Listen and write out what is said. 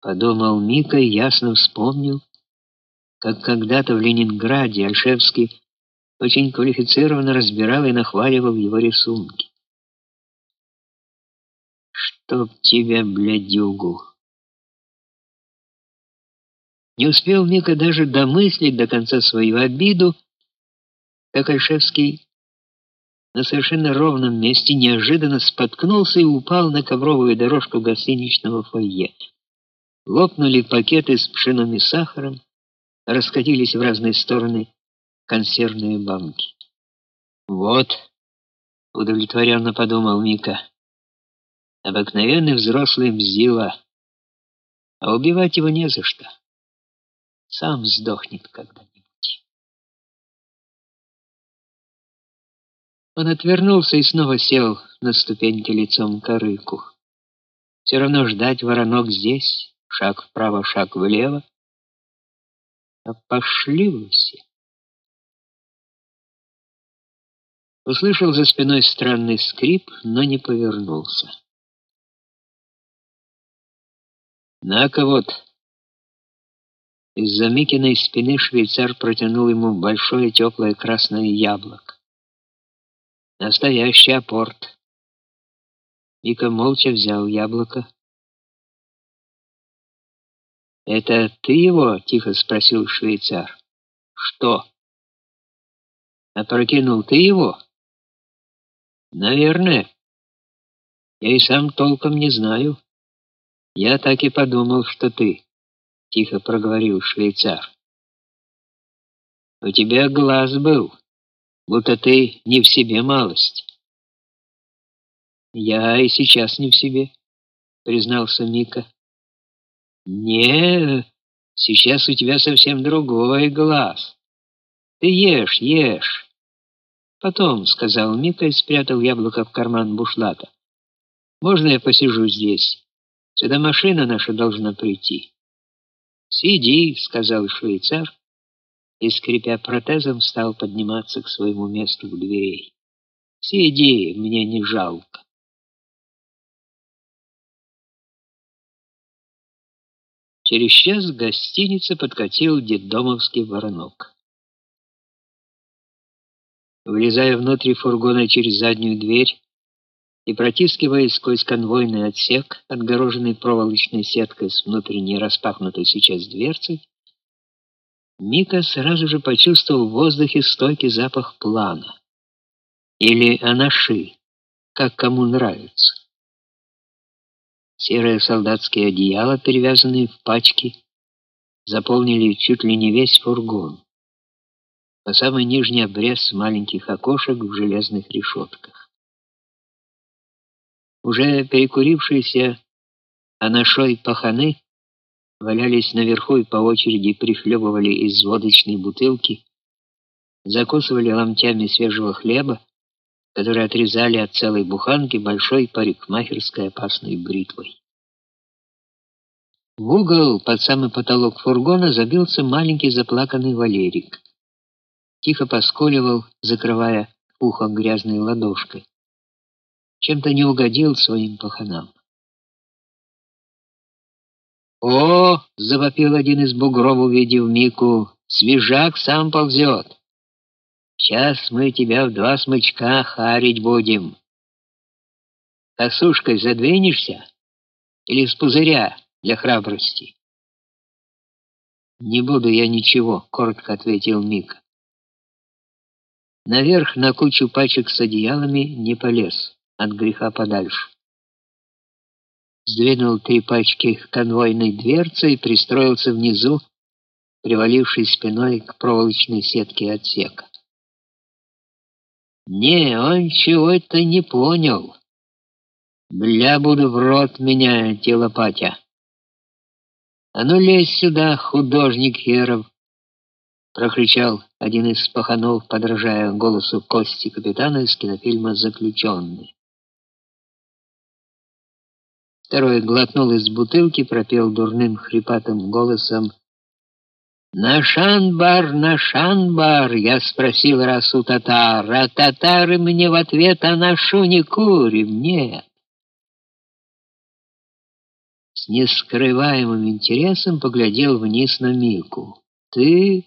подумал Мика и ясно вспомнил, как когда-то в Ленинграде Альшевский очень квалифицированно разбирал и нахваливал его рисунки. Чтоб тебя, блядюгу. Не успел Мика даже домыслить до конца свою обиду, как Альшевский на совершенно ровном месте неожиданно споткнулся и упал на ковровую дорожку гостиничного фойе. Лопнули пакеты с пшеном и сахаром, раскатились в разные стороны консервные банки. Вот, удовлетворенно подумал Мика. Обыкновенный взрослый мзила, а убивать его не за что. Сам сдохнет когда-нибудь. Он отвернулся и снова сел на ступеньки лицом к рыку. Все равно ждать воронок здесь, шаг вправо, шаг влево. А пошли вы все. Услышал за спиной странный скрип, но не повернулся. На-ка вот. Из-за Микиной спины швейцар протянул ему большое теплое красное яблоко. Настоящий апорт. Мика молча взял яблоко. «Это ты его?» — тихо спросил швейцар. «Что?» «Опрокинул ты его?» «Наверное. Я и сам толком не знаю». Я так и подумал, что ты, тихо проговорил швейцар. У тебя глаз был, будто ты не в себе малость. Я и сейчас не в себе, признался Мика. Не, сейчас у тебя совсем другой глаз. Ты ешь, ешь. Потом, сказал Мика и спрятал яблоко в карман бушлата. Можно я посижу здесь? Сюда машина наша должна прийти. Сиди, сказал швейцар, и скрипя протезом стал подниматься к своему месту у дверей. Сиди, мне не жалко. Через час к гостинице подкатил детдомовский воронок. Влезая внутрь фургона через заднюю дверь, и протискиваясь сквозь конвойный отсек, отгороженный проволочной сеткой с внутренней распахнутой сейчас дверцей, Мика сразу же почувствовал в воздухе стойкий запах плана или анаши, как кому нравится. Серые солдатские одеяла, перевязанные в пачки, заполнили чуть ли не весь фургон. По самый нижний обрез маленьких окошек в железных решетках. Уже перекурившиеся анашой паханы валялись наверху и по очереди прихлебывали из водочной бутылки, закусывали ломтями свежего хлеба, которые отрезали от целой буханки большой парикмахерской опасной бритвой. В угол под самый потолок фургона забился маленький заплаканный Валерик. Тихо поскуливал, закрывая ухо грязной ладошкой чем-то не угодил своим паханам. «О!» — завопил один из бугров, увидев Мику. «Свежак сам ползет. Сейчас мы тебя в два смычка харить будем. Косушкой задвинешься? Или с пузыря для храбрости?» «Не буду я ничего», — коротко ответил Мика. Наверх на кучу пачек с одеялами не полез от греха подальше. Сдвинул три пачки конвойной дверцы и пристроился внизу, привалившись спиной к проволочной сетке отсека. Не, он чего-то не понял. Бля, буду в рот меня, телопатя. А ну лезь сюда, художник херов, прокричал один из паханов, подражая голосу Кости капитана из кинофильма Заключенный. Второй глотнул из бутылки, пропел дурным хрипатым голосом: "На шанбар, на шанбар", я спросил раз у татар, а татары мне в ответ: "А на шу не курим, нет". С нескрываемым интересом поглядел вниз на Мику. Ты